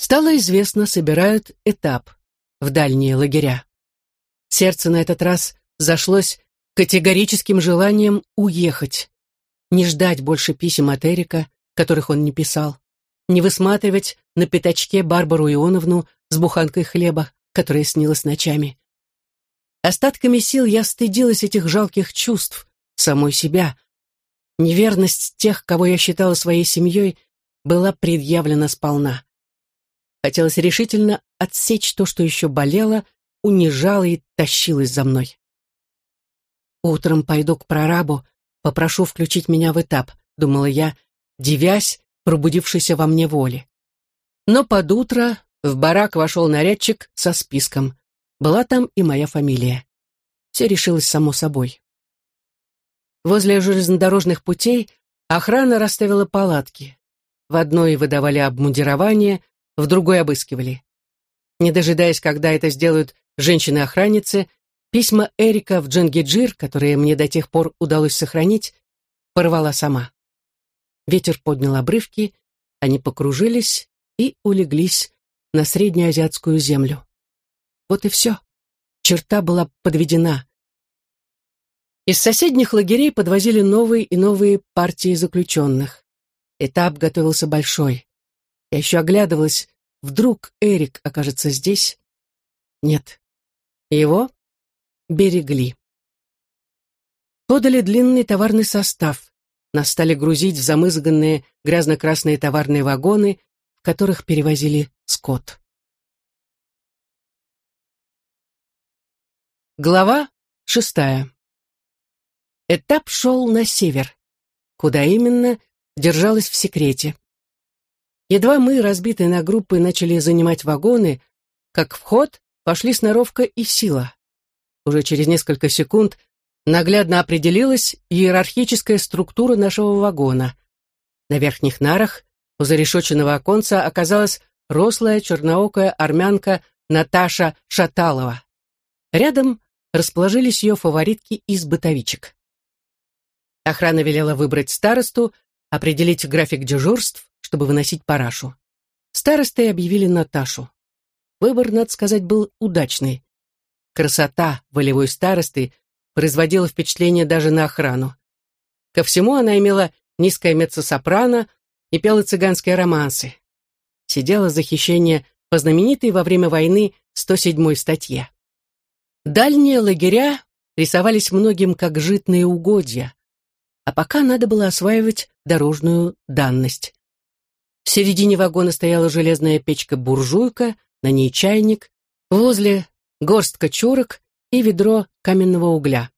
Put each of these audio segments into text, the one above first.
Стало известно, собирают этап в дальние лагеря. Сердце на этот раз зашлось категорическим желанием уехать, не ждать больше писем от Эрика, которых он не писал, не высматривать на пятачке Барбару Ионовну с буханкой хлеба, которая снилась ночами. Остатками сил я стыдилась этих жалких чувств, самой себя. Неверность тех, кого я считала своей семьей, была предъявлена сполна. Хотелось решительно отсечь то, что еще болело, унижало и тащилось за мной. «Утром пойду к прорабу, попрошу включить меня в этап», — думала я, девясь пробудившейся во мне воли. Но под утро в барак вошел нарядчик со списком. Была там и моя фамилия. Все решилось само собой. Возле железнодорожных путей охрана расставила палатки. В одной выдавали обмундирование, в другой обыскивали. Не дожидаясь, когда это сделают женщины-охранницы, письма Эрика в Джангиджир, которые мне до тех пор удалось сохранить, порвала сама. Ветер поднял обрывки, они покружились и улеглись на среднеазиатскую землю. Вот и все. Черта была подведена. Из соседних лагерей подвозили новые и новые партии заключенных. Этап готовился большой. Я еще оглядывалась, вдруг Эрик окажется здесь. Нет. Его берегли. Подали длинный товарный состав. Нас стали грузить в замызганные грязно-красные товарные вагоны, в которых перевозили скот. Глава шестая. Этап шел на север. Куда именно, держалось в секрете. Едва мы, разбитые на группы, начали занимать вагоны, как в ход пошли сноровка и сила. Уже через несколько секунд наглядно определилась иерархическая структура нашего вагона. На верхних нарах у зарешоченного оконца оказалась рослая черноокая армянка Наташа Шаталова. Рядом расположились ее фаворитки из бытовичек. Охрана велела выбрать старосту, определить график дежурств, чтобы выносить парашу. Старостой объявили Наташу. Выбор, надо сказать, был удачный. Красота волевой старосты производила впечатление даже на охрану. Ко всему она имела низкое меццо-сопрано и пела цыганские романсы. Сидела за хищение по знаменитой во время войны 107 статье. Дальние лагеря рисовались многим как житные угодья, а пока надо было осваивать дорожную данность. В середине вагона стояла железная печка-буржуйка, на ней чайник, возле горстка чурок и ведро каменного угля.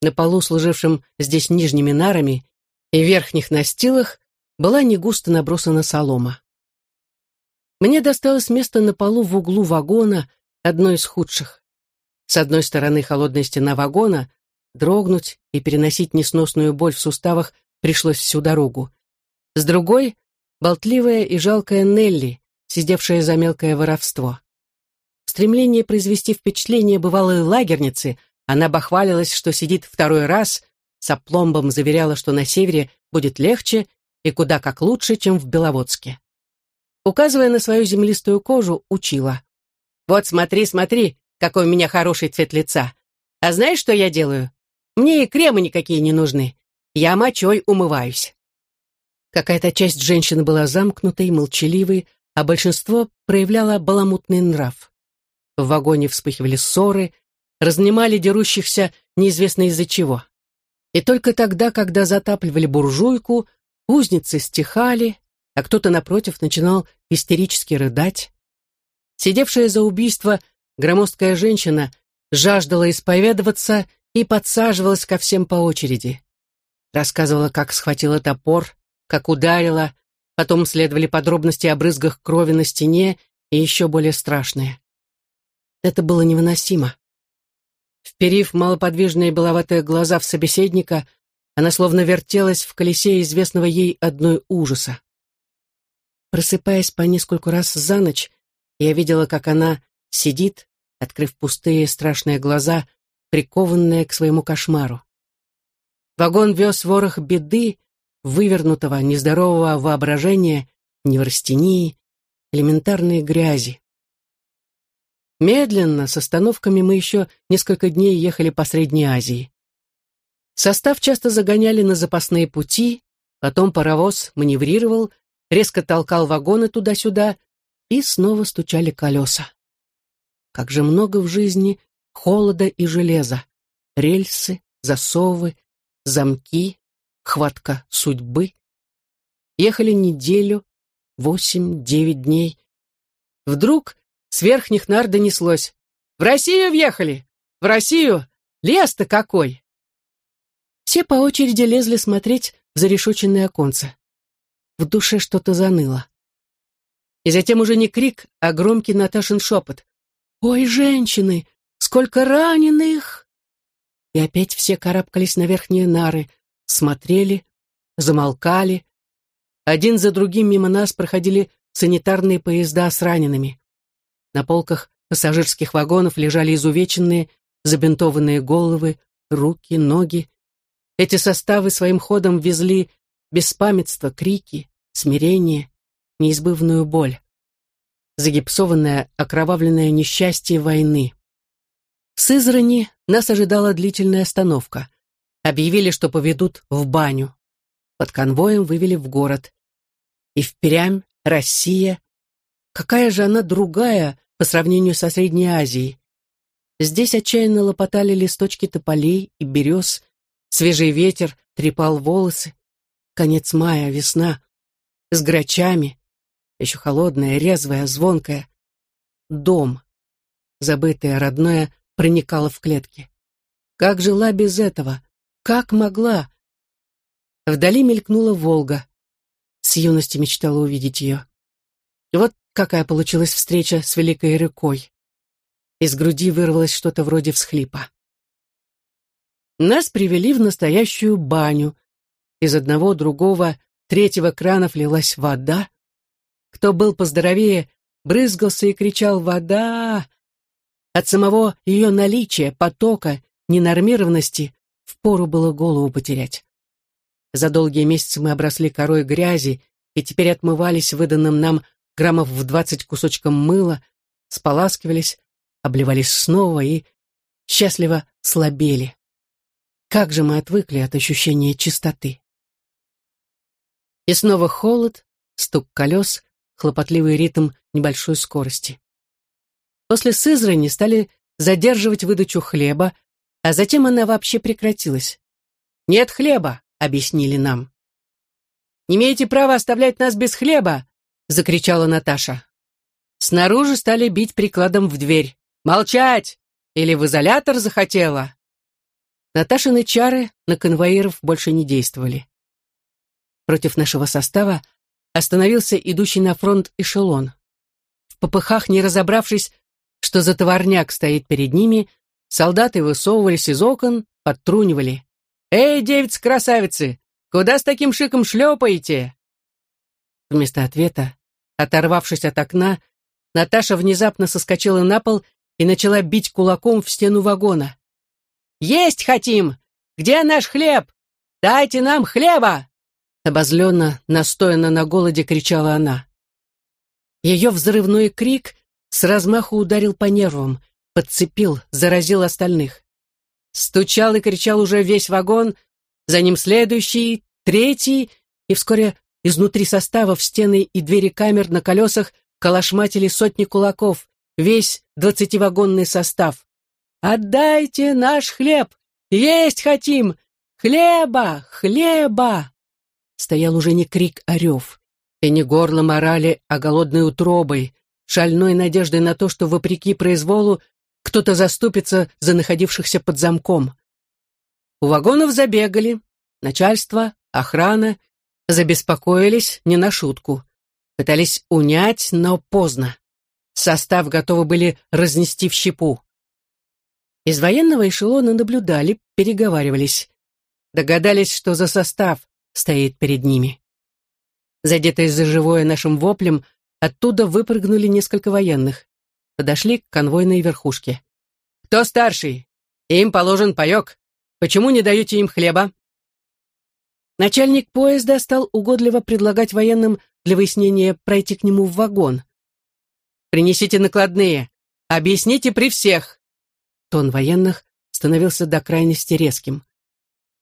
На полу, служившем здесь нижними нарами, и верхних настилах была негусто набросана солома. Мне досталось место на полу в углу вагона, одно из худших. С одной стороны холодная стена вагона, дрогнуть и переносить несносную боль в суставах пришлось всю дорогу. С другой — болтливая и жалкая Нелли, сидевшая за мелкое воровство. В стремлении произвести впечатление бывалой лагерницы она бахвалилась, что сидит второй раз, с опломбом заверяла, что на севере будет легче и куда как лучше, чем в Беловодске. Указывая на свою землистую кожу, учила. «Вот смотри, смотри, какой у меня хороший цвет лица. А знаешь, что я делаю? Мне и кремы никакие не нужны. Я мочой умываюсь. Какая-то часть женщины была замкнутой, молчаливой, а большинство проявляло баламутный нрав. В вагоне вспыхивали ссоры, разнимали дерущихся неизвестно из-за чего. И только тогда, когда затапливали буржуйку, узницы стихали, а кто-то напротив начинал истерически рыдать. Сидевшая за убийство Громоздкая женщина жаждала исповедоваться и подсаживалась ко всем по очереди. Рассказывала, как схватила топор, как ударила, потом следовали подробности о брызгах крови на стене и еще более страшные. Это было невыносимо. Вперив малоподвижные беловатые глаза в собеседника, она словно вертелась в колесе известного ей одной ужаса. Просыпаясь по нескольку раз за ночь, я видела, как она сидит, открыв пустые страшные глаза, прикованные к своему кошмару. Вагон вез ворох беды, вывернутого, нездорового воображения, неврастении, элементарной грязи. Медленно, с остановками мы еще несколько дней ехали по Средней Азии. Состав часто загоняли на запасные пути, потом паровоз маневрировал, резко толкал вагоны туда-сюда, и снова стучали колеса. Как же много в жизни холода и железа, рельсы, засовы, замки, хватка судьбы. Ехали неделю, восемь-девять дней. Вдруг с верхних нар донеслось. «В Россию въехали! В Россию! Лес-то какой!» Все по очереди лезли смотреть в зарешоченное оконце. В душе что-то заныло. И затем уже не крик, а громкий Наташин шепот. «Ой, женщины, сколько раненых!» И опять все карабкались на верхние нары, смотрели, замолкали. Один за другим мимо нас проходили санитарные поезда с ранеными. На полках пассажирских вагонов лежали изувеченные, забинтованные головы, руки, ноги. Эти составы своим ходом везли беспамятство, крики, смирение, неизбывную боль. Загипсованное, окровавленное несчастье войны. В Сызрани нас ожидала длительная остановка. Объявили, что поведут в баню. Под конвоем вывели в город. И впрямь Россия. Какая же она другая по сравнению со Средней Азией. Здесь отчаянно лопотали листочки тополей и берез, свежий ветер трепал волосы. Конец мая, весна, с грачами, еще холодная, резвая, звонкая. Дом, забытое, родное, проникало в клетки. Как жила без этого? Как могла? Вдали мелькнула Волга. С юности мечтала увидеть ее. И вот какая получилась встреча с великой рекой. Из груди вырвалось что-то вроде всхлипа. Нас привели в настоящую баню. Из одного, другого, третьего кранов лилась вода. Кто был поздоровее, брызгался и кричал «Вода!». От самого ее наличия, потока, ненормированности впору было голову потерять. За долгие месяцы мы обросли корой грязи и теперь отмывались выданным нам граммов в двадцать кусочком мыла, споласкивались, обливались снова и счастливо слабели. Как же мы отвыкли от ощущения чистоты. И снова холод, стук колес, хлопотливый ритм небольшой скорости. После Сызрани стали задерживать выдачу хлеба, а затем она вообще прекратилась. «Нет хлеба», — объяснили нам. «Не имеете права оставлять нас без хлеба», — закричала Наташа. Снаружи стали бить прикладом в дверь. «Молчать! Или в изолятор захотела?» Наташины чары на конвоиров больше не действовали. Против нашего состава остановился идущий на фронт эшелон. В попыхах, не разобравшись, что за товарняк стоит перед ними, солдаты высовывались из окон, подтрунивали. «Эй, девицы-красавицы, куда с таким шиком шлепаете?» Вместо ответа, оторвавшись от окна, Наташа внезапно соскочила на пол и начала бить кулаком в стену вагона. «Есть хотим! Где наш хлеб? Дайте нам хлеба!» Обозленно, настоянно на голоде кричала она. Ее взрывной крик с размаху ударил по нервам, подцепил, заразил остальных. Стучал и кричал уже весь вагон, за ним следующий, третий, и вскоре изнутри состава в стены и двери камер на колесах калашматили сотни кулаков, весь двадцативагонный состав. «Отдайте наш хлеб! Есть хотим! Хлеба! Хлеба!» Стоял уже не крик, а. И не горлом орали, а голодной утробой, шальной надеждой на то, что, вопреки произволу, кто-то заступится за находившихся под замком. У вагонов забегали, начальство, охрана, забеспокоились не на шутку. Пытались унять, но поздно. Состав готовы были разнести в щепу. Из военного эшелона наблюдали, переговаривались. Догадались, что за состав стоит перед ними. Задетые за живое нашим воплем, оттуда выпрыгнули несколько военных. Подошли к конвойной верхушке. «Кто старший? Им положен паек. Почему не даете им хлеба?» Начальник поезда стал угодливо предлагать военным для выяснения пройти к нему в вагон, Принесите накладные. Объясните при всех!» Тон военных становился до крайности резким.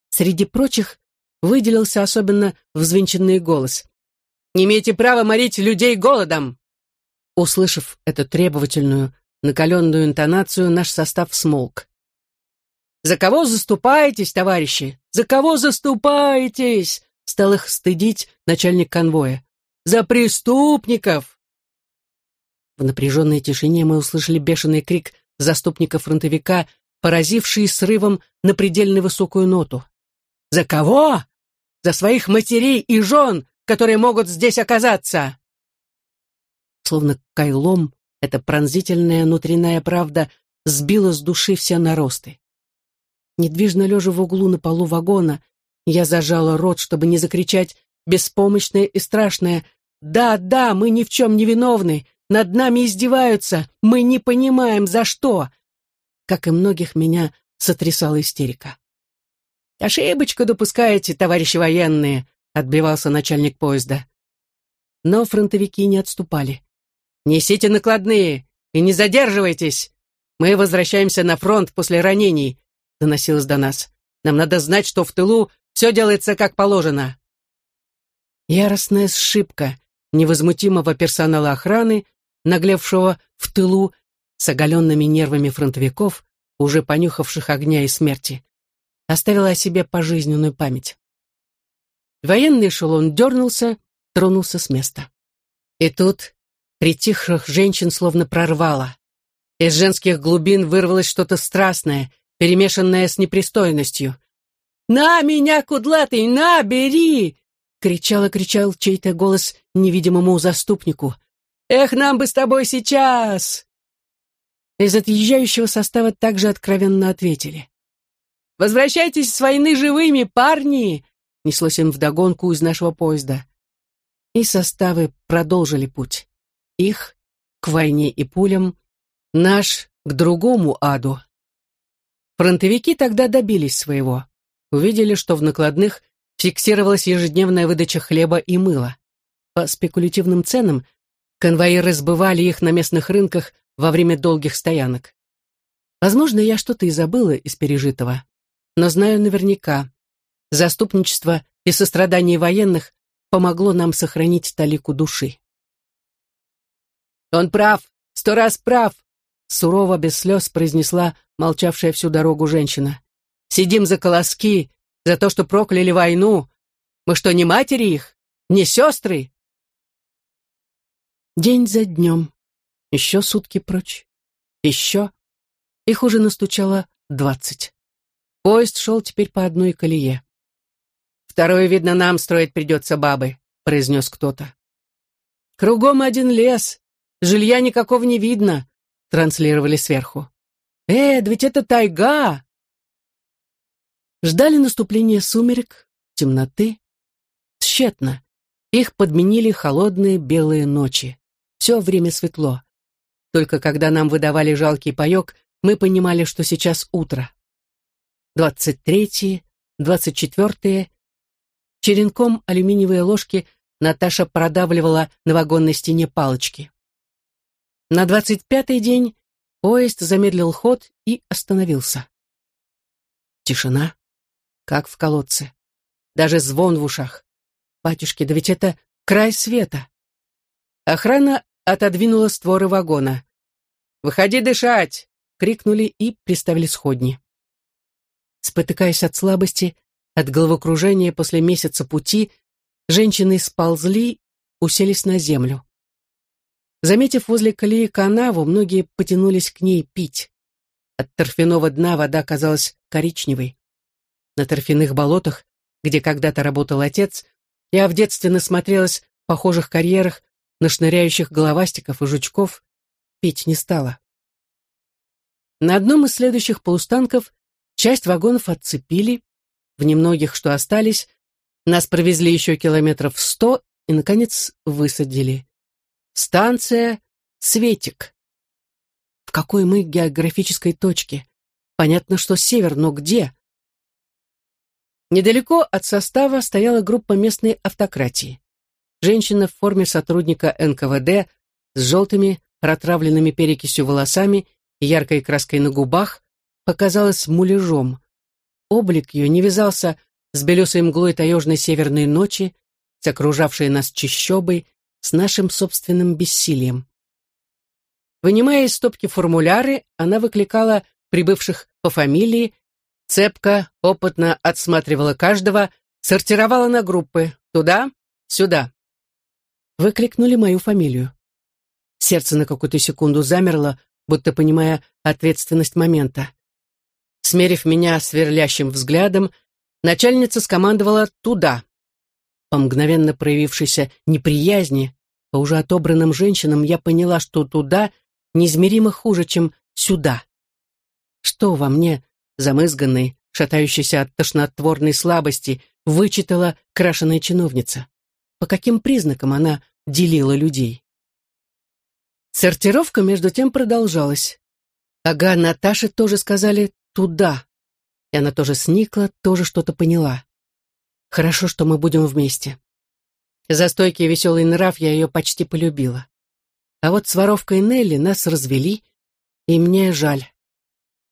Среди прочих выделился особенно взвинченный голос. «Не имеете права морить людей голодом!» Услышав эту требовательную, накаленную интонацию, наш состав смолк. «За кого заступаетесь, товарищи? За кого заступаетесь?» Стал их стыдить начальник конвоя. «За преступников!» В напряженной тишине мы услышали бешеный крик заступника-фронтовика, поразивший срывом на предельно высокую ноту. «За кого? За своих матерей и жен, которые могут здесь оказаться!» Словно кайлом, эта пронзительная внутренняя правда сбила с души все наросты. Недвижно лежа в углу на полу вагона, я зажала рот, чтобы не закричать беспомощное и страшное «Да, да, мы ни в чем не виновны, над нами издеваются, мы не понимаем, за что!» Как и многих, меня сотрясала истерика. «Ошибочку допускаете, товарищи военные», — отбивался начальник поезда. Но фронтовики не отступали. «Несите накладные и не задерживайтесь! Мы возвращаемся на фронт после ранений», — доносилось до нас. «Нам надо знать, что в тылу все делается как положено». Яростная сшибка невозмутимого персонала охраны, наглевшего в тылу с оголенными нервами фронтовиков, уже понюхавших огня и смерти, оставила о себе пожизненную память. Военный эшелон дернулся, тронулся с места. И тут притихших женщин словно прорвало. Из женских глубин вырвалось что-то страстное, перемешанное с непристойностью. «На меня, кудлатый, на, бери!» кричал и кричал чей-то голос невидимому заступнику. «Эх, нам бы с тобой сейчас!» Из отъезжающего состава также откровенно ответили. «Возвращайтесь с войны живыми, парни!» неслось им вдогонку из нашего поезда. И составы продолжили путь. Их к войне и пулям, наш к другому аду. Фронтовики тогда добились своего. Увидели, что в накладных фиксировалась ежедневная выдача хлеба и мыла. По спекулятивным ценам конвоиры сбывали их на местных рынках во время долгих стоянок. Возможно, я что-то и забыла из пережитого, но знаю наверняка, заступничество и сострадание военных помогло нам сохранить талику души. «Он прав, сто раз прав!» сурово, без слез произнесла молчавшая всю дорогу женщина. «Сидим за колоски, за то, что прокляли войну. Мы что, не матери их? Не сестры?» День за днем. Еще сутки прочь. Еще. Их уже настучало двадцать. Поезд шел теперь по одной колее. «Второе, видно, нам строить придется бабы», — произнес кто-то. «Кругом один лес, Жилья никакого не видно», — транслировали сверху. «Э, да ведь это тайга!» Ждали наступления сумерек, темноты. Тщетно. Их подменили холодные белые ночи. Все время светло. Только когда нам выдавали жалкий паек, мы понимали, что сейчас утро. Двадцать третье, двадцать четвертое. Черенком алюминиевые ложки Наташа продавливала на вагонной стене палочки. На двадцать пятый день поезд замедлил ход и остановился. Тишина, как в колодце. Даже звон в ушах. Батюшки, да ведь это край света. Охрана отодвинула створы вагона. «Выходи дышать!» — крикнули и приставили сходни. Спотыкаясь от слабости, от головокружения после месяца пути, женщины сползли, уселись на землю. Заметив возле колеи канаву, многие потянулись к ней пить. От торфяного дна вода казалась коричневой. На торфяных болотах, где когда-то работал отец, я в детстве насмотрелась в похожих карьерах на шныряющих головастиков и жучков, пить не стала. На одном из следующих полустанков часть вагонов отцепили, в немногих, что остались, нас провезли еще километров сто и, наконец, высадили. Станция Светик. В какой мы географической точке? Понятно, что север, но где? Недалеко от состава стояла группа местной автократии. Женщина в форме сотрудника НКВД с желтыми, протравленными перекисью волосами и яркой краской на губах, показалась муляжом. Облик ее не вязался с белесой мглой таежной северной ночи, с окружавшей нас чащобой, с нашим собственным бессилием. Вынимая из стопки формуляры, она выкликала прибывших по фамилии, цепко, опытно отсматривала каждого, сортировала на группы «туда», «сюда». Выкликнули мою фамилию. Сердце на какую-то секунду замерло, будто понимая ответственность момента. Смерив меня сверлящим взглядом, начальница скомандовала «туда». По мгновенно проявившейся неприязни, по уже отобранным женщинам, я поняла, что «туда» неизмеримо хуже, чем «сюда». Что во мне, замызганной, шатающейся от тошнотворной слабости, вычитала крашеная чиновница? По каким признакам она делила людей? Сортировка, между тем, продолжалась. Ага, Наташе тоже сказали «туда». И она тоже сникла, тоже что-то поняла. Хорошо, что мы будем вместе. За стойкий веселый нрав я ее почти полюбила. А вот с воровкой Нелли нас развели, и мне жаль.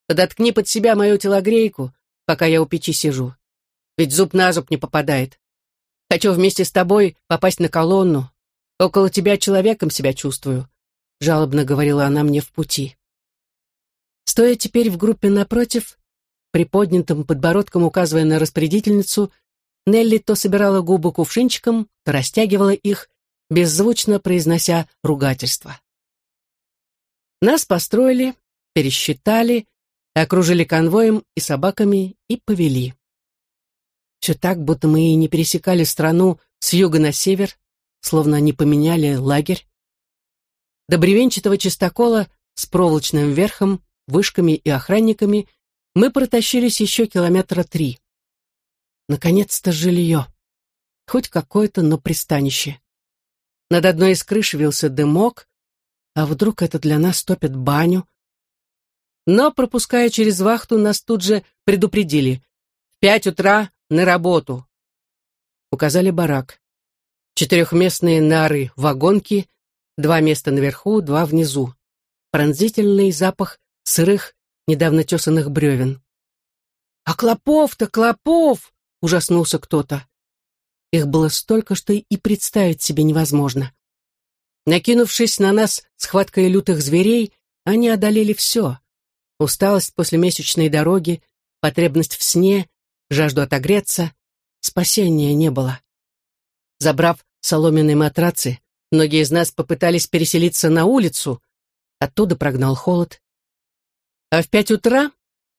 Подоткни под себя мою телогрейку, пока я у печи сижу. Ведь зуб на зуб не попадает. Хочу вместе с тобой попасть на колонну. Около тебя человеком себя чувствую жалобно говорила она мне в пути. Стоя теперь в группе напротив, приподнятым подбородком указывая на распорядительницу, Нелли то собирала губы кувшинчиком, то растягивала их, беззвучно произнося ругательство. Нас построили, пересчитали, окружили конвоем и собаками и повели. Все так, будто мы и не пересекали страну с юга на север, словно не поменяли лагерь. До бревенчатого чистокола с проволочным верхом, вышками и охранниками мы протащились еще километра три. Наконец-то жилье. Хоть какое-то, но пристанище. Над одной из крыш вился дымок, а вдруг это для нас топит баню? Но, пропуская через вахту, нас тут же предупредили. В пять утра на работу. Указали барак. Четырехместные нары, вагонки, Два места наверху, два внизу. Пронзительный запах сырых, недавно тесанных бревен. «А клопов-то, клопов!» — ужаснулся кто-то. Их было столько, что и представить себе невозможно. Накинувшись на нас схваткой лютых зверей, они одолели все. Усталость после месячной дороги, потребность в сне, жажду отогреться. Спасения не было. Забрав соломенные матрацы, Многие из нас попытались переселиться на улицу, оттуда прогнал холод. А в пять утра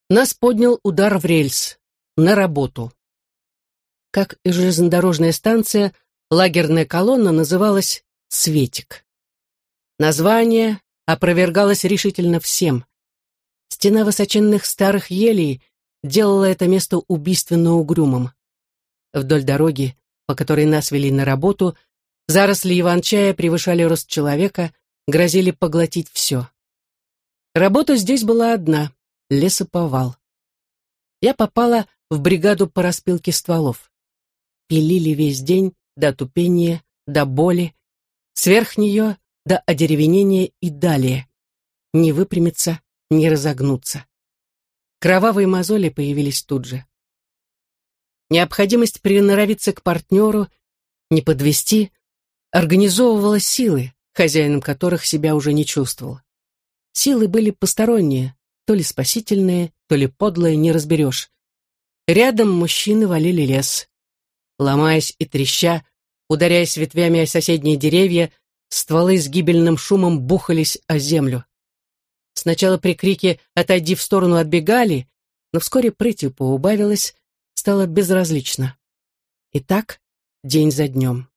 нас поднял удар в рельс, на работу. Как и железнодорожная станция, лагерная колонна называлась «Светик». Название опровергалось решительно всем. Стена высоченных старых елей делала это место убийственно угрюмым. Вдоль дороги, по которой нас вели на работу, Заросли иван-чая превышали рост человека, грозили поглотить все. Работа здесь была одна — лесоповал. Я попала в бригаду по распилке стволов. Пилили весь день до тупения, до боли, сверх нее до одеревенения и далее. Не выпрямиться, не разогнуться. Кровавые мозоли появились тут же. Необходимость приноровиться к партнеру, не подвести, организовывала силы, хозяином которых себя уже не чувствовал. Силы были посторонние, то ли спасительные, то ли подлые, не разберешь. Рядом мужчины валили лес. Ломаясь и треща, ударяясь ветвями о соседние деревья, стволы с гибельным шумом бухались о землю. Сначала при крике «отойди в сторону» отбегали, но вскоре прытью поубавилось, стало безразлично. И так день за днем.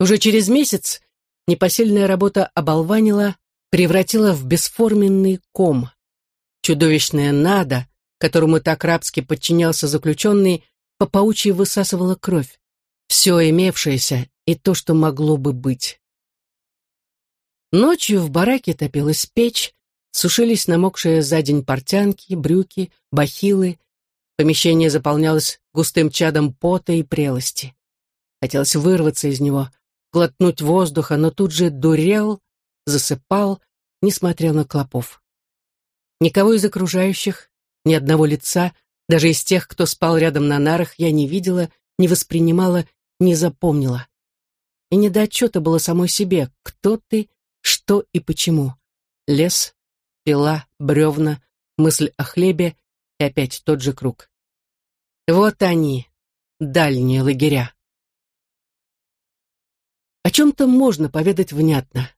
Уже через месяц непосильная работа оболванила, превратила в бесформенный ком. Чудовищная нада, которому так рабски подчинялся заключенный, по паучьи высасывала кровь. Все имевшееся и то, что могло бы быть. Ночью в бараке топилась печь, сушились намокшие за день портянки, брюки, бахилы. Помещение заполнялось густым чадом пота и прелости. Хотелось вырваться из него, глотнуть воздуха, но тут же дурел, засыпал, не смотрел на клопов. Никого из окружающих, ни одного лица, даже из тех, кто спал рядом на нарах, я не видела, не воспринимала, не запомнила. И не до отчета было самой себе, кто ты, что и почему. Лес, пила, бревна, мысль о хлебе и опять тот же круг. Вот они, дальние лагеря. О чем-то можно поведать внятно.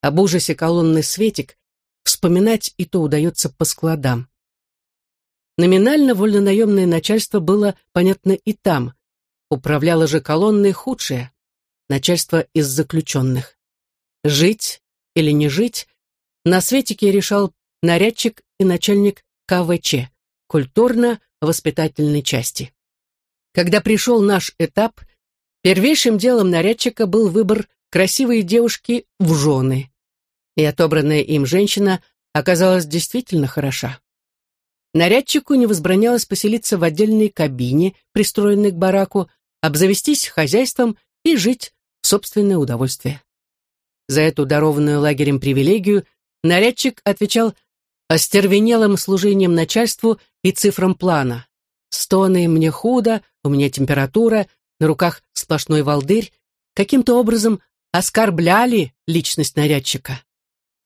Об ужасе колонны Светик вспоминать и то удается по складам. Номинально вольнонаемное начальство было, понятно, и там. Управляло же колонной худшее. Начальство из заключенных. Жить или не жить, на Светике решал нарядчик и начальник КВЧ, культурно-воспитательной части. Когда пришел наш этап, первейшим делом нарядчика был выбор красивой девушки в жены. И отобранная им женщина оказалась действительно хороша. Нарядчику не возбранялось поселиться в отдельной кабине, пристроенной к бараку, обзавестись хозяйством и жить в собственное удовольствие. За эту дарованную лагерем привилегию нарядчик отвечал остервенелым служением начальству и цифрам плана. Стоны «мне худо», «у меня температура», на руках сплошной волдырь, каким-то образом оскорбляли личность нарядчика.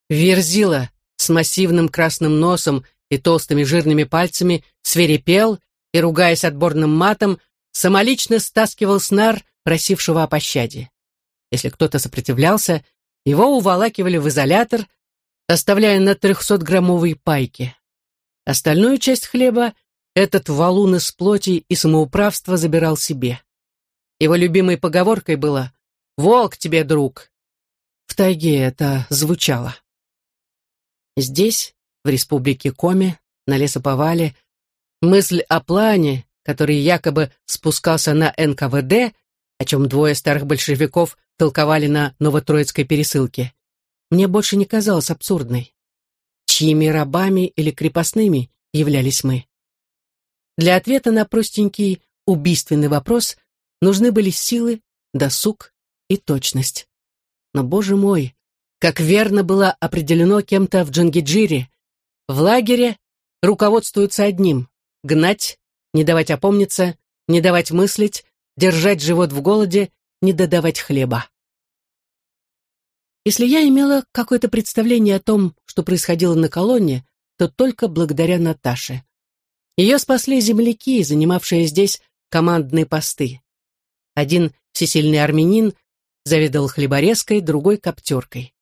Верзила с массивным красным носом и толстыми жирными пальцами свирепел и, ругаясь отборным матом, самолично стаскивал снар, просившего о пощаде. Если кто-то сопротивлялся, его уволакивали в изолятор, оставляя на трехсотграммовой пайке. Остальную часть хлеба этот валун из плоти и самоуправства забирал себе. Его любимой поговоркой было «Волк тебе, друг!» В тайге это звучало. Здесь, в республике Коми, на лесоповале, мысль о плане, который якобы спускался на НКВД, о чем двое старых большевиков толковали на Новотроицкой пересылке, мне больше не казалась абсурдной. Чьими рабами или крепостными являлись мы? Для ответа на простенький убийственный вопрос нужны были силы, досуг и точность. Но, боже мой, как верно было определено кем-то в Джангиджире, в лагере руководствуются одним — гнать, не давать опомниться, не давать мыслить, держать живот в голоде, не додавать хлеба. Если я имела какое-то представление о том, что происходило на колонне, то только благодаря Наташе. Ее спасли земляки, занимавшие здесь командные посты. Один всесильный армянин заведовал хлеборезкой, другой — коптеркой.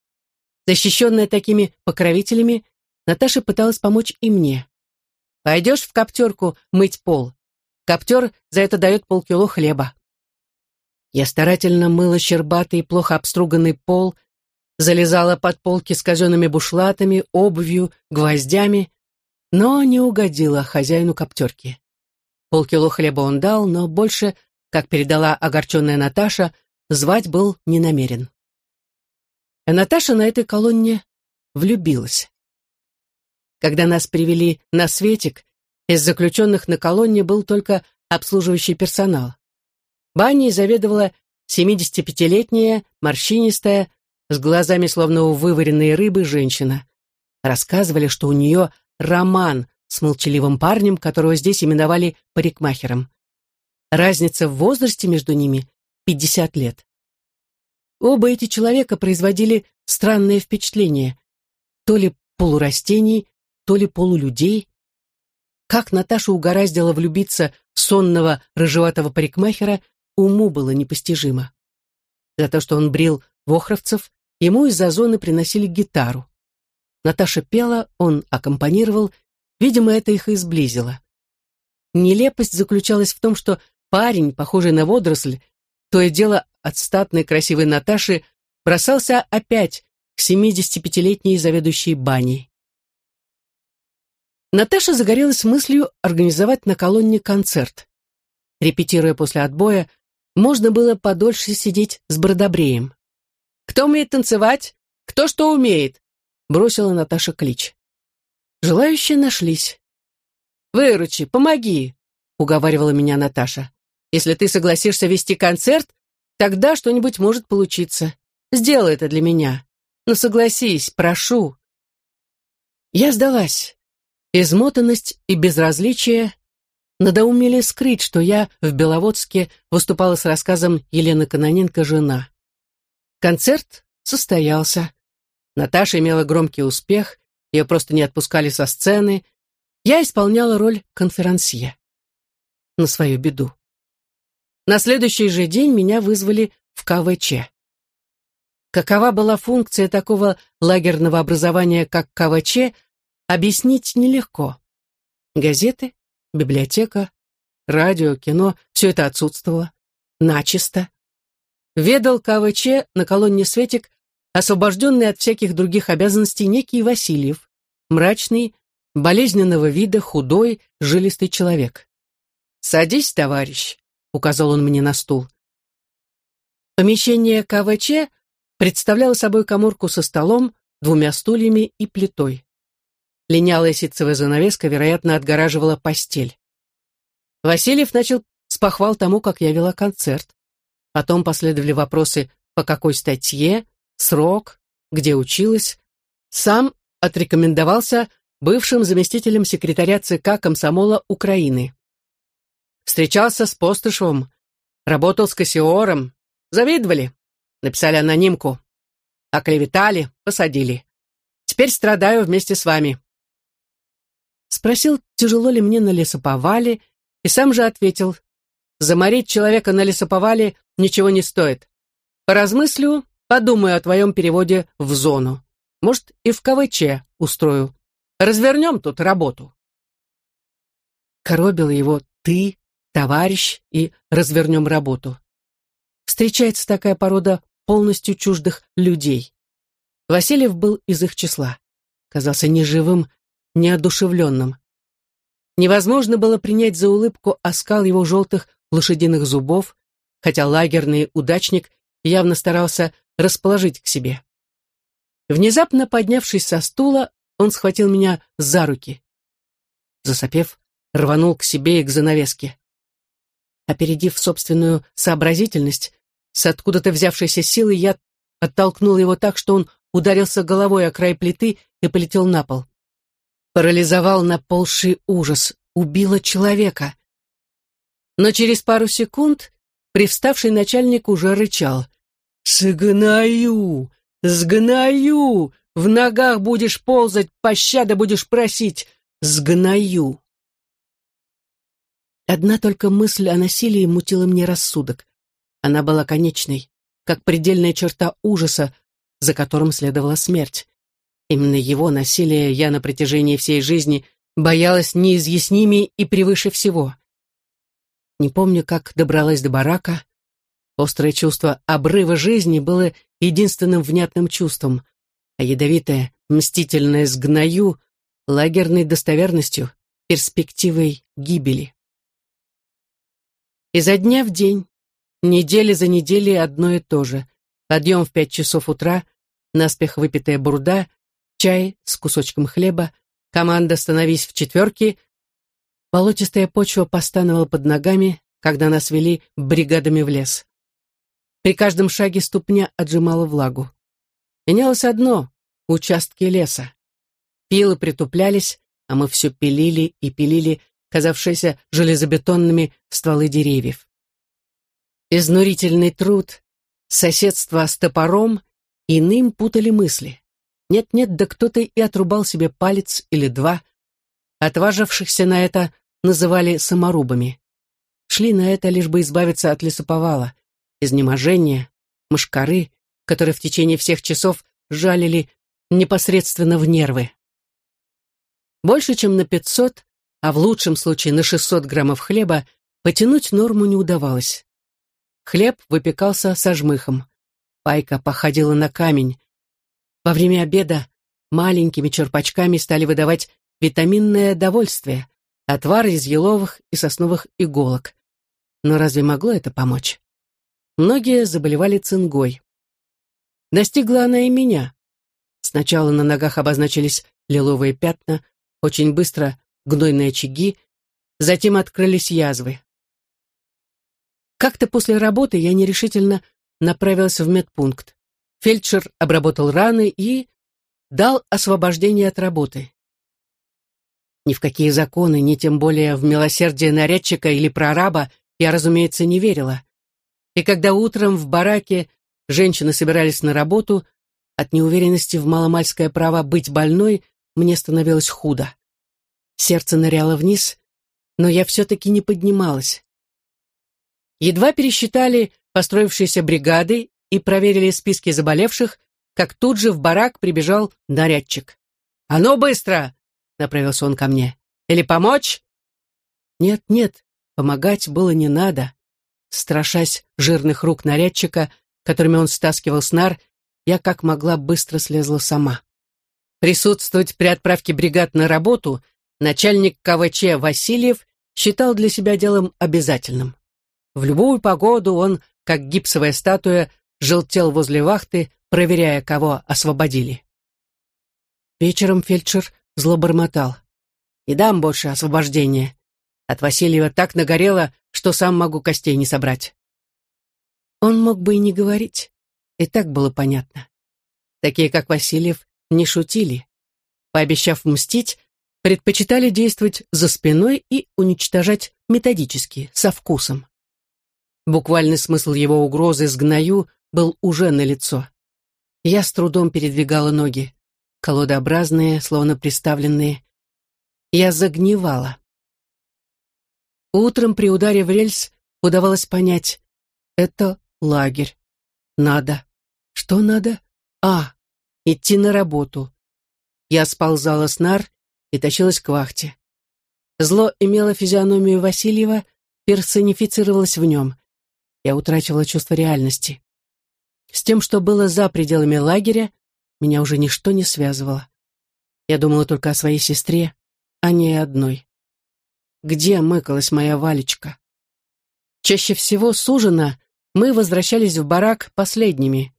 Защищенная такими покровителями, Наташа пыталась помочь и мне. «Пойдешь в коптерку мыть пол? Коптер за это дает полкило хлеба». Я старательно мыла щербатый, плохо обструганный пол, залезала под полки с казенными бушлатами, обувью, гвоздями, но не угодила хозяину коптерки. Полкило хлеба он дал, но больше, как передала огорченная Наташа, звать был не намерен. А Наташа на этой колонне влюбилась. Когда нас привели на светик, из заключенных на колонне был только обслуживающий персонал. Баней заведовала 75-летняя, морщинистая, с глазами словно у вываренной рыбы женщина. Рассказывали, что у нее роман с молчаливым парнем, которого здесь именовали парикмахером. Разница в возрасте между ними — 50 лет. Оба эти человека производили странное впечатление. То ли полурастений, то ли полулюдей. Как Наташа угораздила влюбиться в сонного рыжеватого парикмахера, уму было непостижимо. За то, что он брил вохровцев, ему из-за зоны приносили гитару. Наташа пела, он аккомпанировал, видимо, это их и сблизило. Нелепость заключалась в том, что парень, похожий на водоросль, то и дело от статной красивой Наташи бросался опять к 75-летней заведующей баней. Наташа загорелась мыслью организовать на колонне концерт. Репетируя после отбоя, можно было подольше сидеть с Бродобреем. «Кто умеет танцевать? Кто что умеет?» — бросила Наташа клич. Желающие нашлись. «Выручи, помоги!» — уговаривала меня Наташа. «Если ты согласишься вести концерт, тогда что-нибудь может получиться. Сделай это для меня. Ну согласись, прошу. Я сдалась. Измотанность и безразличие надоумели скрыть, что я в Беловодске выступала с рассказом Елены Каноненко «Жена». Концерт состоялся. Наташа имела громкий успех, ее просто не отпускали со сцены. Я исполняла роль конферансье. На свою беду. На следующий же день меня вызвали в КВЧ. Какова была функция такого лагерного образования, как КВЧ, объяснить нелегко. Газеты, библиотека, радио, кино — все это отсутствовало. Начисто. Ведал КВЧ на колонне Светик, освобожденный от всяких других обязанностей некий Васильев, мрачный, болезненного вида, худой, жилистый человек. «Садись, товарищ», — указал он мне на стул. Помещение КВЧ представляло собой коморку со столом, двумя стульями и плитой. Линялая ситцевая занавеска, вероятно, отгораживала постель. Васильев начал с похвал тому, как я вела концерт. Потом последовали вопросы, по какой статье, срок, где училась. Сам отрекомендовался бывшим заместителем секретаря ЦК комсомола Украины. Встречался с Постышевым, работал с Кассиором. Завидовали. Написали анонимку. Оклеветали, посадили. Теперь страдаю вместе с вами. Спросил, тяжело ли мне на лесоповале, и сам же ответил, заморить человека на лесоповале ничего не стоит. Поразмыслю, подумаю о твоем переводе в зону. Может, и в КВЧ устрою. Развернем тут работу. Коробил его «ты», «товарищ» и «развернем работу». Встречается такая порода полностью чуждых людей. Васильев был из их числа. Казался неживым, неодушевленным. Невозможно было принять за улыбку оскал его желтых лошадиных зубов, хотя лагерный удачник явно старался расположить к себе. Внезапно поднявшись со стула, он схватил меня за руки. Засопев, рванул к себе и к занавеске. Опередив собственную сообразительность, с откуда-то взявшейся силой я оттолкнул его так, что он ударился головой о край плиты и полетел на пол. Парализовал наползший ужас, убило человека. Но через пару секунд привставший начальник уже рычал. «Сгною! Сгною! В ногах будешь ползать, пощады будешь просить! Сгною!» Одна только мысль о насилии мутила мне рассудок. Она была конечной, как предельная черта ужаса, за которым следовала смерть. Именно его насилие я на протяжении всей жизни боялась неизъяснимей и превыше всего. Не помню, как добралась до барака. Острое чувство обрыва жизни было единственным внятным чувством, а ядовитое, мстительное сгною — лагерной достоверностью, перспективой гибели. Изо дня в день, недели за неделей одно и то же. Подъем в пять часов утра, наспех выпитая бурда, чай с кусочком хлеба, команда «Становись в четверке», болотистая почва постановала под ногами, когда нас вели бригадами в лес. При каждом шаге ступня отжимала влагу. Менялось одно — участки леса. Пилы притуплялись, а мы все пилили и пилили казавшиеся железобетонными стволы деревьев. Изнурительный труд, соседство с топором, иным путали мысли. Нет-нет, да кто-то и отрубал себе палец или два. Отважившихся на это называли саморубами. Шли на это, лишь бы избавиться от лесоповала, изнеможения, мошкары, которые в течение всех часов жалили непосредственно в нервы. Больше, чем на пятьсот, а в лучшем случае на шестьсот граммов хлеба, потянуть норму не удавалось. Хлеб выпекался со жмыхом. Пайка походила на камень. Во время обеда маленькими черпачками стали выдавать витаминное довольствие, отвар из еловых и сосновых иголок. Но разве могло это помочь? Многие заболевали цингой. Настигла она и меня. Сначала на ногах обозначились лиловые пятна, очень быстро гнойные очаги, затем открылись язвы. Как-то после работы я нерешительно направился в медпункт. Фельдшер обработал раны и дал освобождение от работы. Ни в какие законы, ни тем более в милосердие нарядчика или прораба я, разумеется, не верила. И когда утром в бараке женщины собирались на работу, от неуверенности в маломальское право быть больной мне становилось худо. Сердце ныряло вниз, но я все-таки не поднималась. Едва пересчитали построившиеся бригады и проверили списки заболевших, как тут же в барак прибежал нарядчик. «А ну, быстро!» — направился он ко мне. «Или помочь?» «Нет, нет, помогать было не надо». Страшась жирных рук нарядчика, которыми он стаскивал снар, я как могла быстро слезла сама. Присутствовать при отправке бригад на работу начальник КВЧ Васильев считал для себя делом обязательным. В любую погоду он, как гипсовая статуя, желтел возле вахты, проверяя, кого освободили. Вечером фельдшер зло бормотал. «Не дам больше освобождения. От Васильева так нагорело, что сам могу костей не собрать». Он мог бы и не говорить. И так было понятно. Такие, как Васильев, не шутили. Пообещав мстить, предпочитали действовать за спиной и уничтожать методически, со вкусом. Буквальный смысл его угрозы сгною был уже налицо. Я с трудом передвигала ноги, колодообразные, словно приставленные. Я загнивала. Утром при ударе в рельс удавалось понять — это лагерь. Надо. Что надо? А, идти на работу. Я сползала с нар и тащилась к вахте. Зло имело физиономию Васильева, персонифицировалось в нем. Я утратила чувство реальности. С тем, что было за пределами лагеря, меня уже ничто не связывало. Я думала только о своей сестре, а не одной. Где мыкалась моя Валечка? Чаще всего с ужина мы возвращались в барак последними.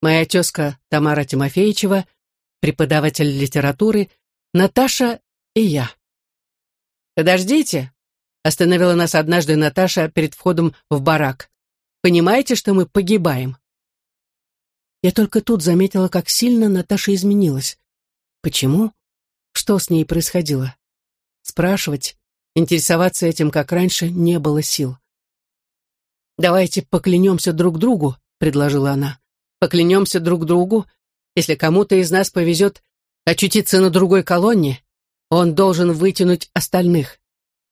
Моя тезка Тамара Тимофеевичева, преподаватель литературы, Наташа и я. «Подождите», — остановила нас однажды Наташа перед входом в барак. «Понимаете, что мы погибаем?» Я только тут заметила, как сильно Наташа изменилась. Почему? Что с ней происходило? Спрашивать, интересоваться этим, как раньше, не было сил. «Давайте поклянемся друг другу», — предложила она. «Поклянемся друг другу. Если кому-то из нас повезет очутиться на другой колонне, он должен вытянуть остальных.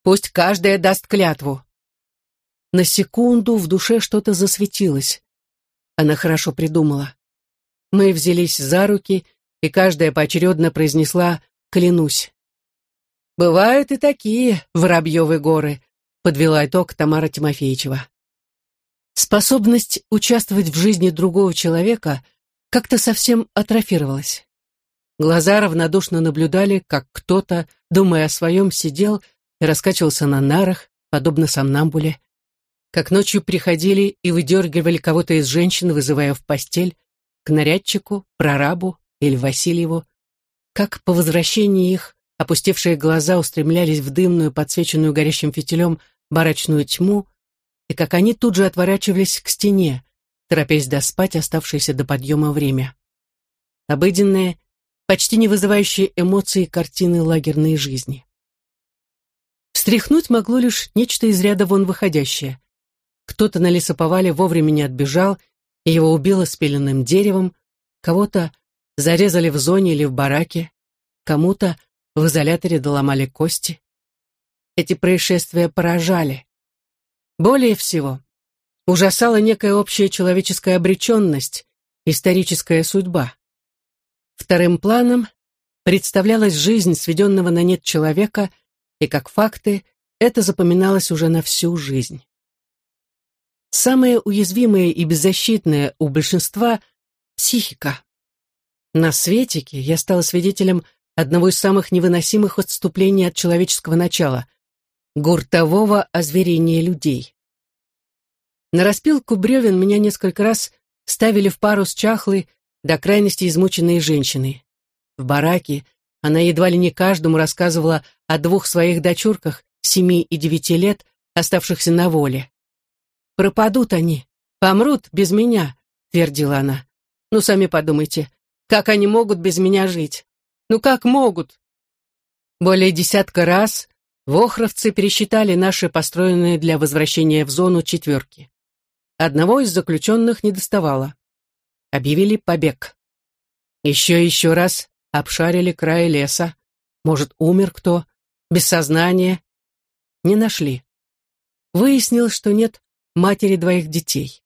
Пусть каждая даст клятву». На секунду в душе что-то засветилось. Она хорошо придумала. Мы взялись за руки, и каждая поочередно произнесла «клянусь». «Бывают и такие Воробьевы горы», — подвела итог Тамара Тимофеевичева. Способность участвовать в жизни другого человека как-то совсем атрофировалась. Глаза равнодушно наблюдали, как кто-то, думая о своем, сидел и раскачивался на нарах, подобно сомнамбуле, как ночью приходили и выдергивали кого-то из женщин, вызывая в постель, к нарядчику, прорабу или Васильеву, как по возвращении их опустевшие глаза устремлялись в дымную, подсвеченную горящим фитилем барачную тьму, и как они тут же отворачивались к стене, торопясь доспать оставшееся до подъема время. Обыденные, почти не вызывающие эмоций картины лагерной жизни. Встряхнуть могло лишь нечто из ряда вон выходящее. Кто-то на лесоповале вовремя не отбежал его убило спиленным деревом, кого-то зарезали в зоне или в бараке, кому-то в изоляторе доломали кости. Эти происшествия поражали. Более всего, ужасала некая общая человеческая обреченность, историческая судьба. Вторым планом представлялась жизнь сведенного на нет человека, и как факты это запоминалось уже на всю жизнь. Самое уязвимое и беззащитное у большинства — психика. На Светике я стала свидетелем одного из самых невыносимых отступлений от человеческого начала — гуртового озверения людей. На распилку бревен меня несколько раз ставили в пару с чахлой, до крайности измученной женщиной. В бараке она едва ли не каждому рассказывала о двух своих дочурках, семи и девяти лет, оставшихся на воле. «Пропадут они, помрут без меня», — твердила она. Ну, сами подумайте, как они могут без меня жить? Ну, как могут? Более десятка раз вохровцы пересчитали наши построенные для возвращения в зону четверки. Одного из заключенных не доставало. Объявили побег. Еще и еще раз обшарили край леса. Может, умер кто? Без сознания? Не нашли. Выяснилось, что нет матери двоих детей.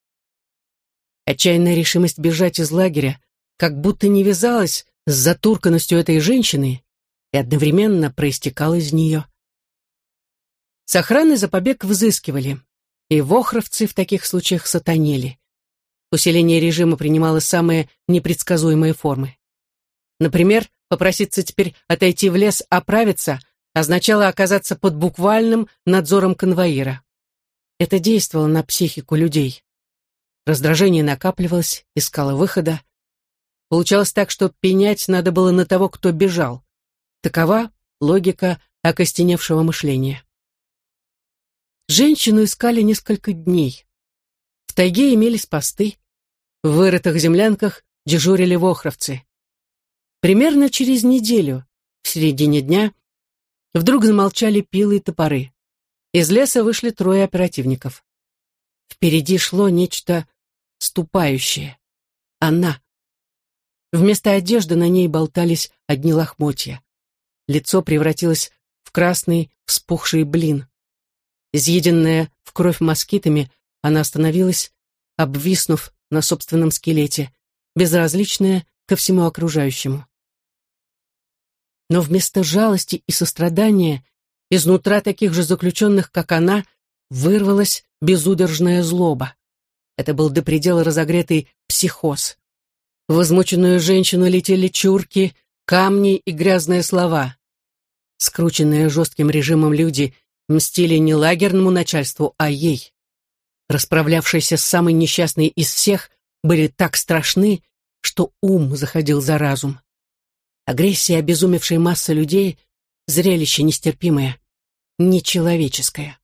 Отчаянная решимость бежать из лагеря как будто не вязалась с затурканностью этой женщины и одновременно проистекала из нее. С охраны за побег взыскивали, и вохровцы в таких случаях сатанели. Усиление режима принимало самые непредсказуемые формы. Например, попроситься теперь отойти в лес оправиться означало оказаться под буквальным надзором конвоира. Это действовало на психику людей. Раздражение накапливалось, искало выхода. Получалось так, что пенять надо было на того, кто бежал. Такова логика окостеневшего мышления. Женщину искали несколько дней. В тайге имелись посты. В вырытых землянках дежурили вохровцы. Примерно через неделю, в середине дня, вдруг замолчали пилы и топоры. Из леса вышли трое оперативников. Впереди шло нечто ступающее. Она. Вместо одежды на ней болтались одни лохмотья. Лицо превратилось в красный вспухший блин. Изъеденная в кровь москитами, она остановилась, обвиснув на собственном скелете, безразличная ко всему окружающему. Но вместо жалости и сострадания изнутра таких же заключенных, как она, вырвалась безудержная злоба. Это был до предела разогретый психоз. В возмученную женщину летели чурки, камни и грязные слова. Скрученные жестким режимом люди мстили не лагерному начальству, а ей. Расправлявшиеся с самой несчастной из всех были так страшны, что ум заходил за разум. Агрессия обезумевшей массы людей — зрелище нестерпимое, нечеловеческое.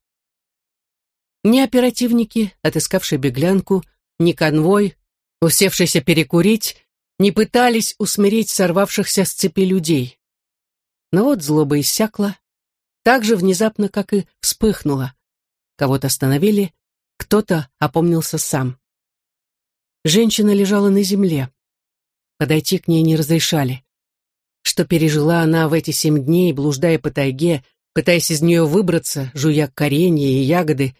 Ни оперативники, отыскавшие беглянку, ни конвой, усевшийся перекурить, не пытались усмирить сорвавшихся с цепи людей. Но вот злоба иссякла, так же внезапно, как и вспыхнула. Кого-то остановили, кто-то опомнился сам. Женщина лежала на земле. Подойти к ней не разрешали. Что пережила она в эти семь дней, блуждая по тайге, пытаясь из нее выбраться, жуя коренья и ягоды,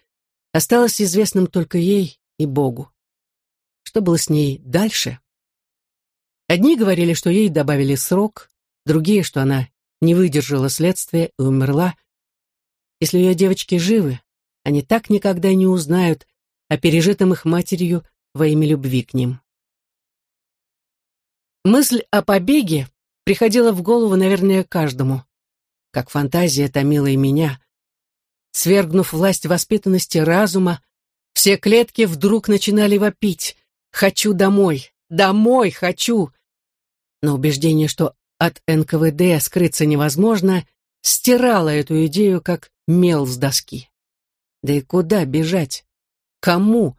осталось известным только ей и Богу. Что было с ней дальше? Одни говорили, что ей добавили срок, другие, что она не выдержала следствия и умерла. Если ее девочки живы, они так никогда не узнают о пережитом их матерью во имя любви к ним. Мысль о побеге приходила в голову, наверное, каждому. Как фантазия томила и меня, Свергнув власть воспитанности разума, все клетки вдруг начинали вопить «Хочу домой! Домой хочу!» Но убеждение, что от НКВД скрыться невозможно, стирало эту идею, как мел с доски. Да и куда бежать? Кому?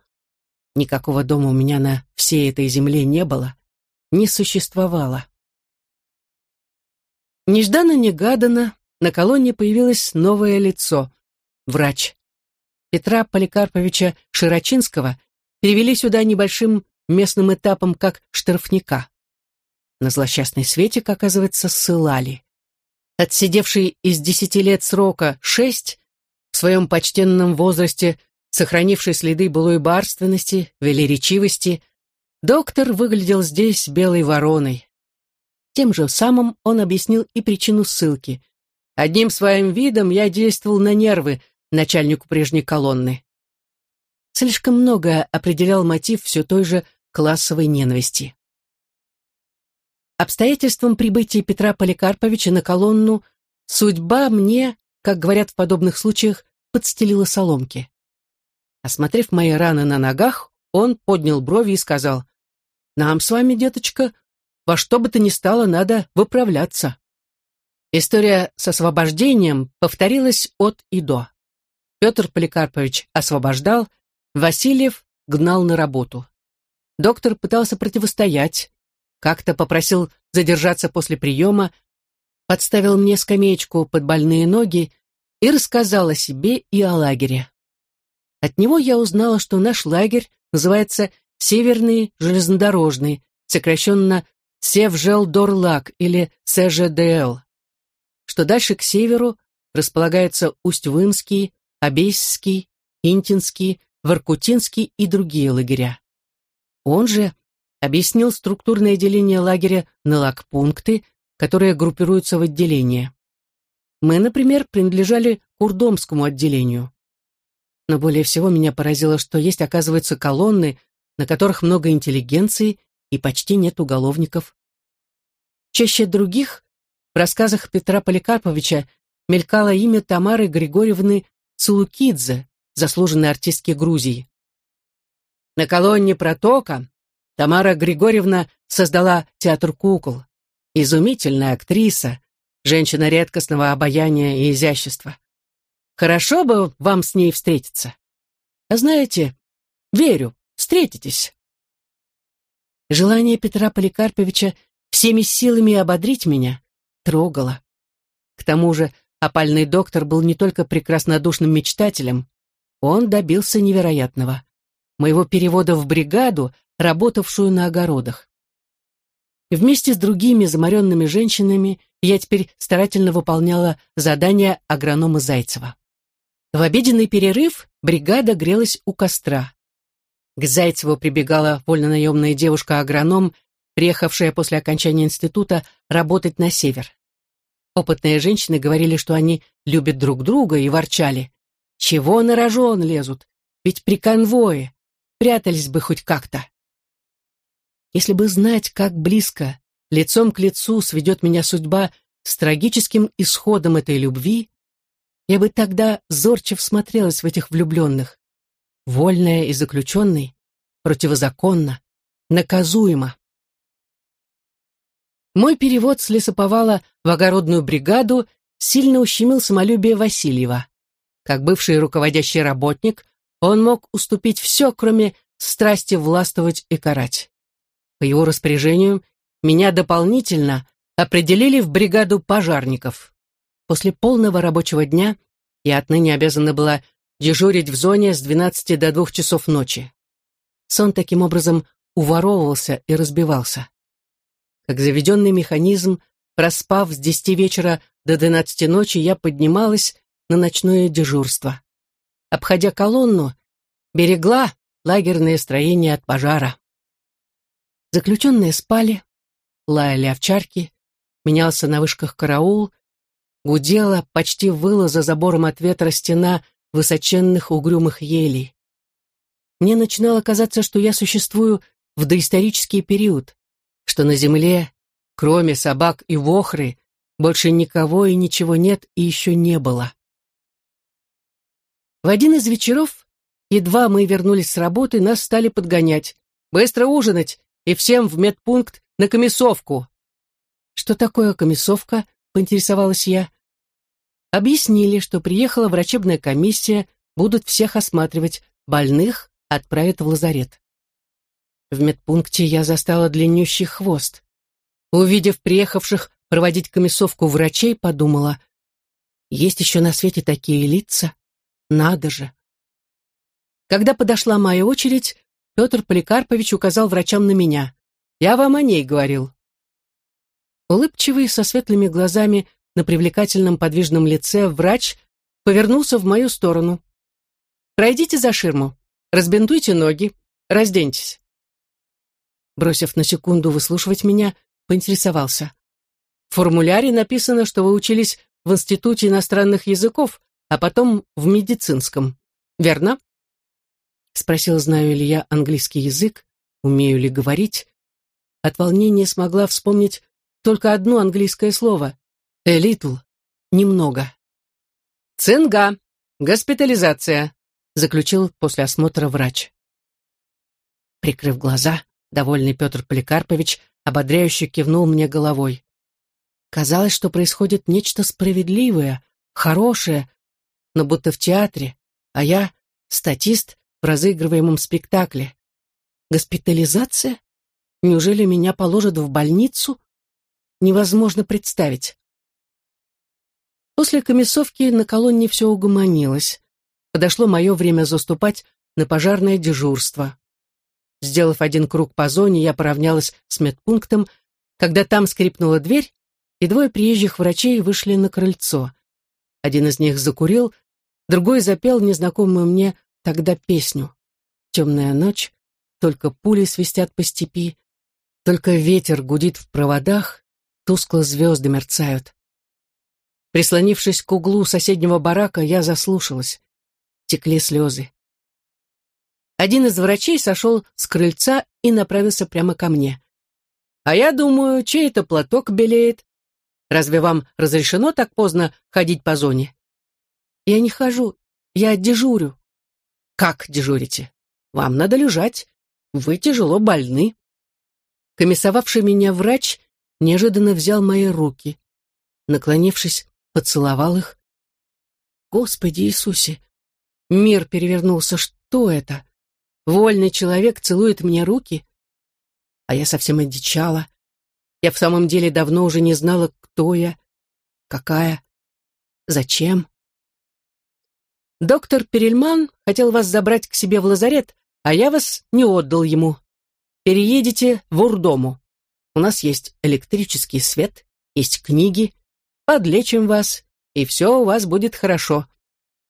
Никакого дома у меня на всей этой земле не было, не существовало. Нежданно-негаданно на колонне появилось новое лицо врач. Петра Поликарповича Широчинского перевели сюда небольшим местным этапом как штрафника. На злосчастной свете, оказывается, ссылали. Отсидевший из десяти лет срока шесть, в своем почтенном возрасте, сохранивший следы былой барственности, велеречивости, доктор выглядел здесь белой вороной. Тем же самым он объяснил и причину ссылки. Одним своим видом я действовал на нервы, начальнику прежней колонны. Слишком многое определял мотив все той же классовой ненависти. Обстоятельством прибытия Петра Поликарповича на колонну судьба мне, как говорят в подобных случаях, подстелила соломки. Осмотрев мои раны на ногах, он поднял брови и сказал, «Нам с вами, деточка, во что бы то ни стало, надо выправляться». История с освобождением повторилась от и до. Петр Поликарпович освобождал, Васильев гнал на работу. доктор пытался противостоять, как-то попросил задержаться после приема, подставил мне скамеечку под больные ноги и рассказал о себе и о лагере. От него я узнала, что наш лагерь называется Северный железнодорожный, сокращенно Севжелдорлак или СЖДЛ, что дальше к северу располагаются Усть-Вымский, Обейский, Интинский, Воркутинский и другие лагеря. Он же объяснил структурное деление лагеря на лагпункты, которые группируются в отделения. Мы, например, принадлежали к Урдомскому отделению. Но более всего меня поразило, что есть, оказывается, колонны, на которых много интеллигенции и почти нет уголовников. Чаще других в рассказах Петра Поликарповича мелькало имя Тамары Григорьевны Цулукидзе, заслуженной артистки Грузии. На колонне протока Тамара Григорьевна создала театр кукол. Изумительная актриса, женщина редкостного обаяния и изящества. Хорошо бы вам с ней встретиться. А знаете, верю, встретитесь. Желание Петра Поликарповича всеми силами ободрить меня трогало. К тому же опальный доктор был не только прекраснодушным мечтателем, он добился невероятного. Моего перевода в бригаду, работавшую на огородах. Вместе с другими заморенными женщинами я теперь старательно выполняла задания агронома Зайцева. В обеденный перерыв бригада грелась у костра. К Зайцеву прибегала вольнонаемная девушка-агроном, приехавшая после окончания института работать на север. Опытные женщины говорили, что они любят друг друга и ворчали. Чего на рожон лезут? Ведь при конвое прятались бы хоть как-то. Если бы знать, как близко, лицом к лицу сведет меня судьба с трагическим исходом этой любви, я бы тогда зорче всмотрелась в этих влюбленных. Вольная и заключенный, противозаконно, наказуемо. Мой перевод с лесоповала в огородную бригаду сильно ущемил самолюбие Васильева. Как бывший руководящий работник, он мог уступить все, кроме страсти властвовать и карать. По его распоряжению меня дополнительно определили в бригаду пожарников. После полного рабочего дня я отныне обязана была дежурить в зоне с 12 до 2 часов ночи. Сон таким образом уворовывался и разбивался. Как заведенный механизм, проспав с 10 вечера до 12 ночи, я поднималась на ночное дежурство. Обходя колонну, берегла лагерное строение от пожара. Заключенные спали, лаяли овчарки, менялся на вышках караул, гудела, почти выла за забором от ветра стена высоченных угрюмых елей. Мне начинало казаться, что я существую в доисторический период, что на земле, кроме собак и вохры, больше никого и ничего нет и еще не было. В один из вечеров, едва мы вернулись с работы, нас стали подгонять. «Быстро ужинать! и всем в медпункт на комиссовку». «Что такое комиссовка?» — поинтересовалась я. Объяснили, что приехала врачебная комиссия, будут всех осматривать, больных отправят в лазарет. В медпункте я застала длиннющий хвост. Увидев приехавших проводить комиссовку врачей, подумала, есть еще на свете такие лица? Надо же. Когда подошла моя очередь, Петр Поликарпович указал врачам на меня. «Я вам о ней говорил». Улыбчивый, со светлыми глазами, на привлекательном подвижном лице врач повернулся в мою сторону. «Пройдите за ширму, разбинтуйте ноги, разденьтесь». Бросив на секунду выслушивать меня, поинтересовался. В формуляре написано, что вы учились в Институте иностранных языков, а потом в медицинском. Верно? Спросил, знаю ли я английский язык, умею ли говорить. От волнения смогла вспомнить только одно английское слово — «a little» — «немного». «Цинга! Госпитализация!» — заключил после осмотра врач. Прикрыв глаза, довольный Петр Поликарпович ободряюще кивнул мне головой. Казалось, что происходит нечто справедливое, хорошее, но будто в театре, а я — статист в разыгрываемом спектакле. Госпитализация? Неужели меня положат в больницу? Невозможно представить. После комиссовки на колонне все угомонилось. Подошло мое время заступать на пожарное дежурство. Сделав один круг по зоне, я поравнялась с медпунктом, когда там скрипнула дверь, и двое приезжих врачей вышли на крыльцо. Один из них закурил, другой запел незнакомую мне тогда песню. «Темная ночь, только пули свистят по степи, только ветер гудит в проводах, тускло звезды мерцают». Прислонившись к углу соседнего барака, я заслушалась. Текли слезы. Один из врачей сошел с крыльца и направился прямо ко мне. «А я думаю, чей это платок белеет? Разве вам разрешено так поздно ходить по зоне?» «Я не хожу, я дежурю». «Как дежурите? Вам надо лежать. Вы тяжело больны». Комиссовавший меня врач неожиданно взял мои руки. Наклонившись, поцеловал их. Господи Иисусе! Мир перевернулся. Что это? Вольный человек целует мне руки, а я совсем одичала. Я в самом деле давно уже не знала, кто я, какая, зачем. Доктор Перельман хотел вас забрать к себе в лазарет, а я вас не отдал ему. Переедете в Урдому. У нас есть электрический свет, есть книги. Подлечим вас, и все у вас будет хорошо.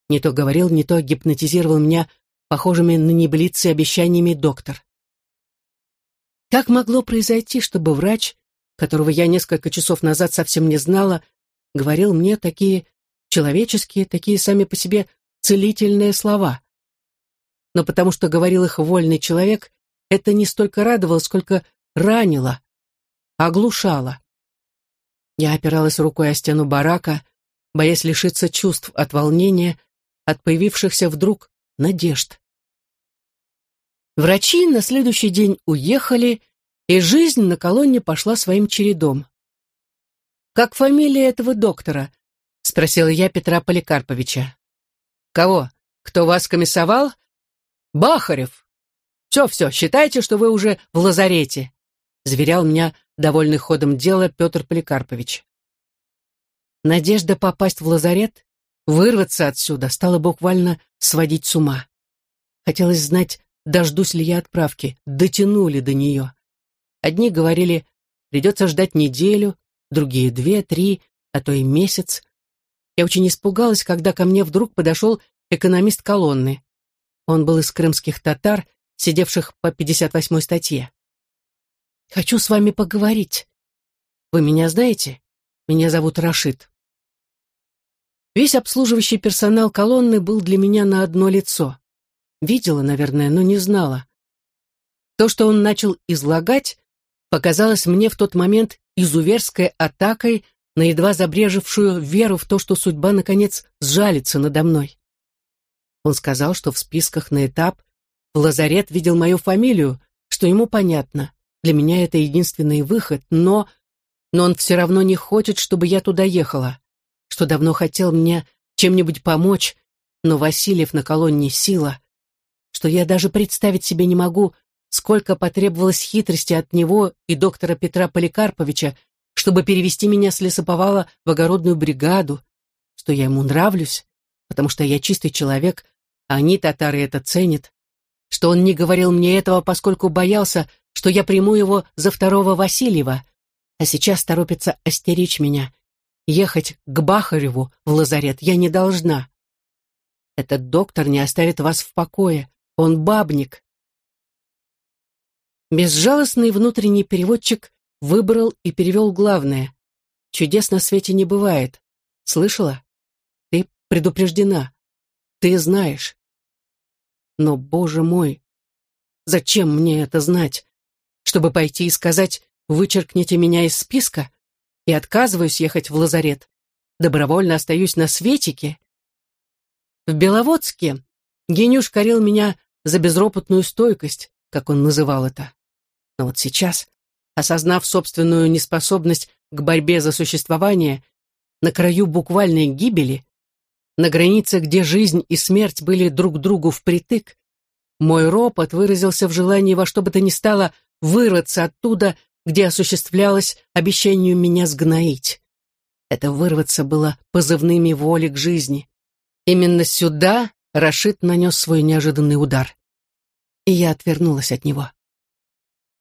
Не то говорил, не то гипнотизировал меня похожими на небылицы обещаниями доктор. Как могло произойти, чтобы врач, которого я несколько часов назад совсем не знала, говорил мне такие человеческие, такие сами по себе целительные слова? Но потому что говорил их вольный человек, это не столько радовало, сколько ранило, оглушало. Я опиралась рукой о стену барака, боясь лишиться чувств от волнения, от появившихся вдруг надежд. Врачи на следующий день уехали, и жизнь на колонне пошла своим чередом. «Как фамилия этого доктора?» — спросила я Петра Поликарповича. «Кого? Кто вас комиссовал?» «Бахарев!» «Все-все, считайте, что вы уже в лазарете», — заверял меня довольный ходом дела Петр Поликарпович. Надежда попасть в лазарет, вырваться отсюда, стала буквально сводить с ума. Хотелось знать, дождусь ли я отправки, дотянули до нее. Одни говорили, придется ждать неделю, другие две, три, а то и месяц. Я очень испугалась, когда ко мне вдруг подошел экономист колонны. Он был из крымских татар, сидевших по 58-й статье. «Хочу с вами поговорить. Вы меня знаете? Меня зовут Рашид». Весь обслуживающий персонал колонны был для меня на одно лицо. Видела, наверное, но не знала. То, что он начал излагать, показалось мне в тот момент изуверской атакой на едва забрежевшую веру в то, что судьба, наконец, сжалится надо мной. Он сказал, что в списках на этап в лазарет видел мою фамилию, что ему понятно. Для меня это единственный выход, но... Но он все равно не хочет, чтобы я туда ехала, что давно хотел мне чем-нибудь помочь, но Васильев на колонне сила, что я даже представить себе не могу, сколько потребовалось хитрости от него и доктора Петра Поликарповича, чтобы перевести меня с лесоповала в огородную бригаду, что я ему нравлюсь, потому что я чистый человек, а они, татары, это ценят, что он не говорил мне этого, поскольку боялся, что я приму его за второго Васильева, а сейчас торопится остеречь меня. Ехать к Бахареву в лазарет я не должна. Этот доктор не оставит вас в покое. Он бабник. Безжалостный внутренний переводчик выбрал и перевел главное. Чудес на свете не бывает. Слышала? Ты предупреждена. Ты знаешь. Но, боже мой, зачем мне это знать? Чтобы пойти и сказать, вычеркните меня из списка и отказываюсь ехать в лазарет. Добровольно остаюсь на светике. В Беловодске Генюш корил меня за безропотную стойкость, как он называл это. Но вот сейчас, осознав собственную неспособность к борьбе за существование, на краю буквальной гибели, на границе, где жизнь и смерть были друг другу впритык, мой ропот выразился в желании во что бы то ни стало вырваться оттуда, где осуществлялось обещанию меня сгноить. Это вырваться было позывными воли к жизни. Именно сюда Рашид нанес свой неожиданный удар. И я отвернулась от него.